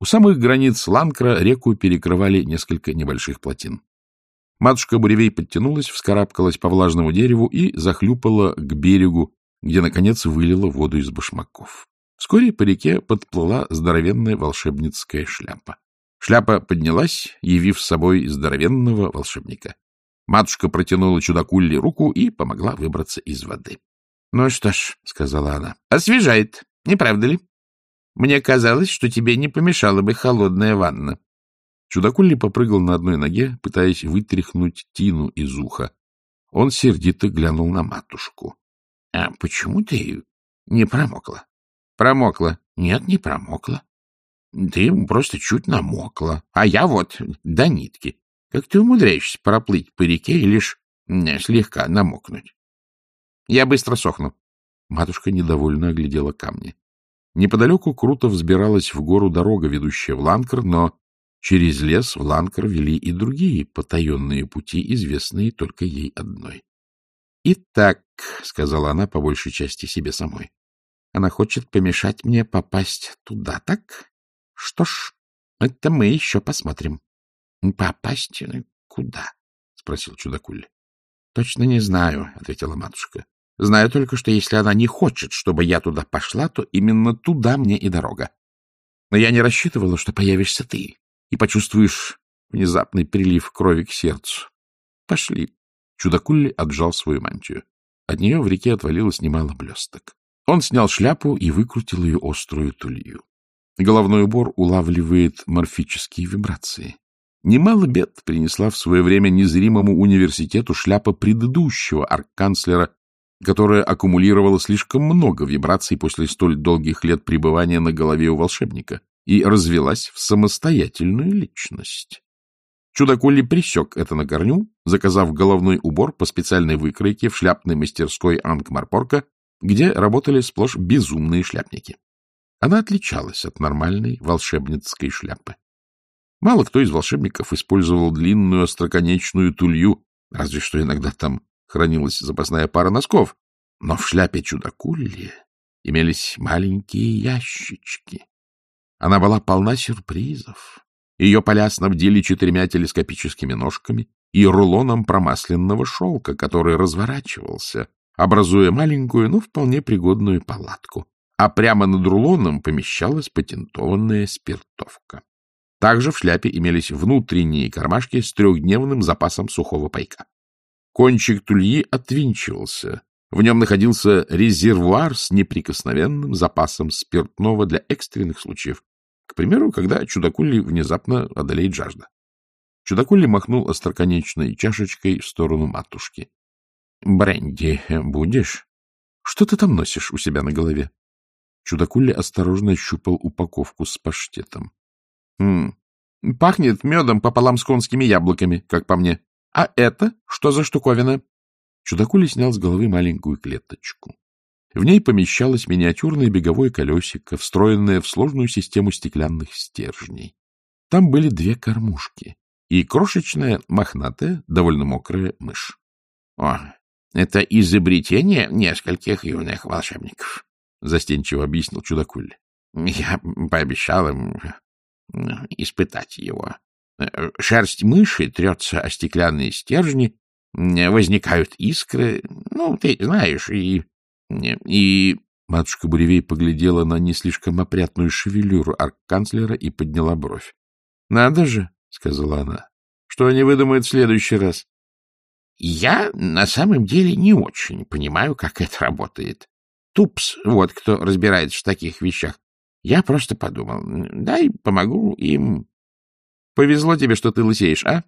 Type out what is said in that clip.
У самых границ Ланкра реку перекрывали несколько небольших плотин. Матушка Буревей подтянулась, вскарабкалась по влажному дереву и захлюпала к берегу, где, наконец, вылила воду из башмаков. Вскоре по реке подплыла здоровенная волшебницкая шляпа. Шляпа поднялась, явив с собой здоровенного волшебника. Матушка протянула чудакулли руку и помогла выбраться из воды. — Ну что ж, — сказала она, — освежает, не правда ли? Мне казалось, что тебе не помешала бы холодная ванна. Чудакулли попрыгал на одной ноге, пытаясь вытряхнуть тину из уха. Он сердито глянул на матушку. — А почему ты не промокла? — Промокла. — Нет, не промокла. Ты просто чуть намокла. А я вот до нитки. Как ты умудряешься проплыть по реке и лишь слегка намокнуть? Я быстро сохну. Матушка недовольно оглядела камни. Неподалеку круто взбиралась в гору дорога, ведущая в Ланкар, но через лес в Ланкар вели и другие потаенные пути, известные только ей одной. — Итак, — сказала она по большей части себе самой, — она хочет помешать мне попасть туда, так? Что ж, это мы еще посмотрим. — Попасть куда? — спросил чудакуль. — Точно не знаю, — ответила матушка. — Знаю только, что если она не хочет, чтобы я туда пошла, то именно туда мне и дорога. Но я не рассчитывала, что появишься ты и почувствуешь внезапный прилив крови к сердцу. Пошли. Чудакулли отжал свою мантию. От нее в реке отвалилось немало блесток. Он снял шляпу и выкрутил ее острую тулью. Головной убор улавливает морфические вибрации. Немало бед принесла в свое время незримому университету шляпа предыдущего арканцлера, которая аккумулировала слишком много вибраций после столь долгих лет пребывания на голове у волшебника и развелась в самостоятельную личность. Чудакули присек это на корню, заказав головной убор по специальной выкройке в шляпной мастерской Ангмарпорка, где работали сплошь безумные шляпники. Она отличалась от нормальной волшебницкой шляпы. Мало кто из волшебников использовал длинную остроконечную тулью, разве что иногда там хранилась запасная пара носков, но в шляпе чудакулли имелись маленькие ящички. Она была полна сюрпризов. Ее поля снабдили четырьмя телескопическими ножками и рулоном промасленного шелка, который разворачивался, образуя маленькую, но вполне пригодную палатку. А прямо над рулоном помещалась патентованная спиртовка. Также в шляпе имелись внутренние кармашки с трехдневным запасом сухого пайка. Кончик тульи отвинчивался. В нем находился резервуар с неприкосновенным запасом спиртного для экстренных случаев. К примеру, когда чудакули внезапно одолеет жажда. Чудакули махнул остроконечной чашечкой в сторону матушки. — Бренди будешь? Что ты там носишь у себя на голове? Чудакули осторожно щупал упаковку с паштетом. М -м, пахнет медом пополам с конскими яблоками, как по мне. А это что за штуковина? Чудакули снял с головы маленькую клеточку. В ней помещалось миниатюрное беговое колесико, встроенное в сложную систему стеклянных стержней. Там были две кормушки и крошечная, мохнатая, довольно мокрая мышь. — О, это изобретение нескольких юных волшебников, — застенчиво объяснил чудакуль. — Я пообещал им испытать его. Шерсть мыши трется о стеклянные стержни, возникают искры, ну, ты знаешь, и... и... Матушка Буревей поглядела на не слишком опрятную шевелюру арк-канцлера и подняла бровь. — Надо же, — сказала она, — что они выдумают в следующий раз? — Я на самом деле не очень понимаю, как это работает. Тупс, вот кто разбирается в таких вещах, я просто подумал, дай помогу им. Повезло тебе, что ты лысеешь, а?